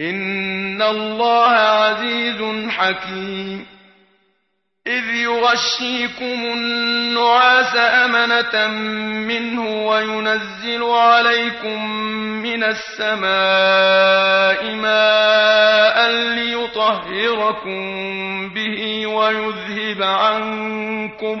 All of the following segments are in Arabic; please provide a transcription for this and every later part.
إن الله عزيز حكيم إذ يغشيكم النعاس أمنة منه وينزل عليكم من السماء ماء ليطهركم به ويذهب عنكم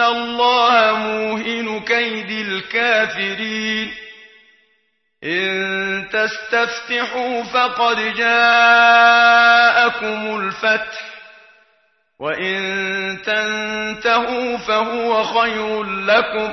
الله موهن كيد الكافرين إن تستفتحوا فقد جاءكم الفتح وإن تنتهوا فهو خير لكم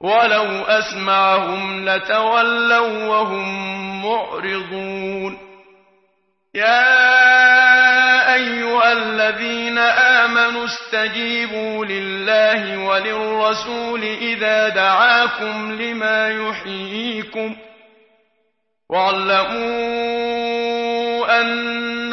ولو أسمعهم لتولوا وهم معرضون. يا أيها الذين آمنوا استجيبوا لله وللرسول إذا دعاكم لما يحييكم واعلموا أن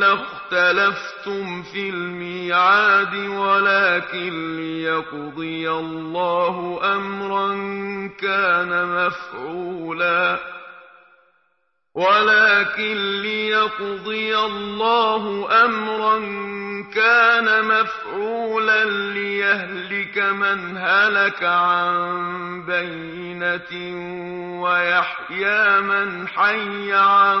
لاختلفتم في الميعاد ولكن ليقضي الله أمرا كان مفعولا. ولكن ليقضي الله أمرا كان مفعولا ليهلك من هلك عن بينة ويحيى من حي عن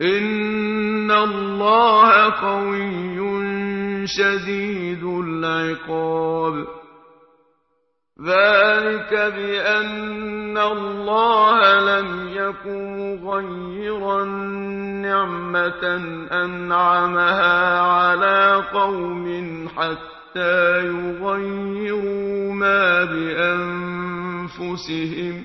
إن الله قوي شديد العقاب ذلك بأن الله لم يكن غير نعمة أنعمها على قوم حتى يغيروا ما بأنفسهم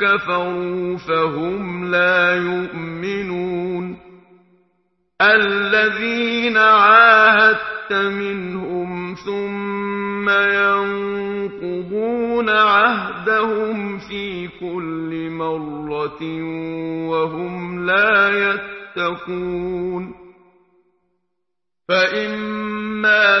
كفروا فهم لا يؤمنون. الذين عاهدت منهم ثم ينقضون عهدهم في كل مرة وهم لا يتقون. فإما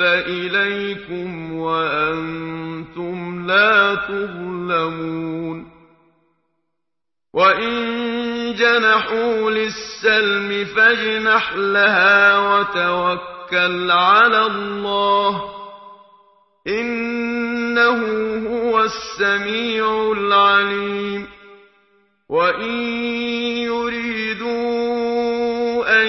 إليكم وأنتم لا تظلمون وإن جنحوا للسلم فاجنح لها وتوكل على الله إنه هو السميع العليم وإن يريدوا أن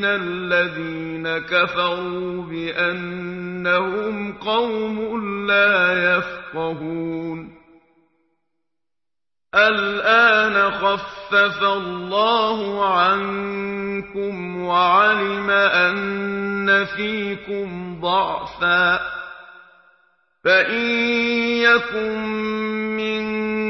من الذين كفروا بأنهم قوم لا يفقهون. الآن خفف الله عنكم وعلم أن فيكم ضعفا. فإن يكن منكم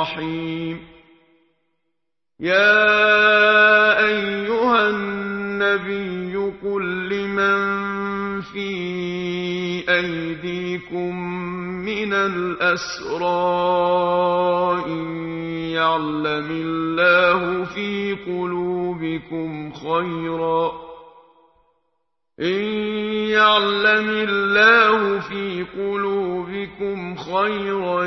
رحيم يا أيها النبي قل لمن في أيديكم من الأسرى إن يعلم الله في قلوبكم خيرا. إن يعلم الله في قلوبكم خيرا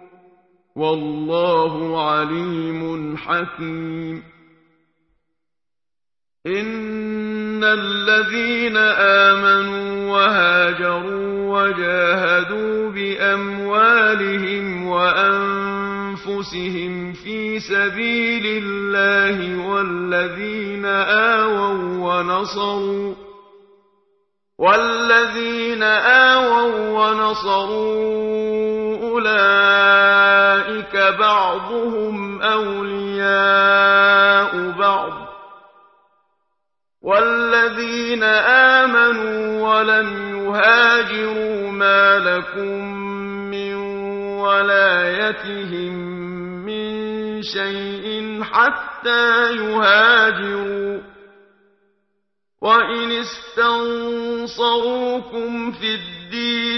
والله عليم حكيم. إن الذين آمنوا وهاجروا وجاهدوا بأموالهم وأنفسهم في سبيل الله والذين آووا ونصروا والذين آووا ونصروا أولئك بعضهم أولياء بعض والذين آمنوا ولم يهاجروا ما لكم من ولايتهم من شيء حتى يهاجروا وإن استنصروكم في الدين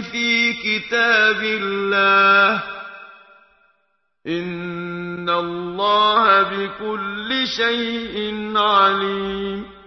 في كتاب الله. إن الله بكل شيء عليم.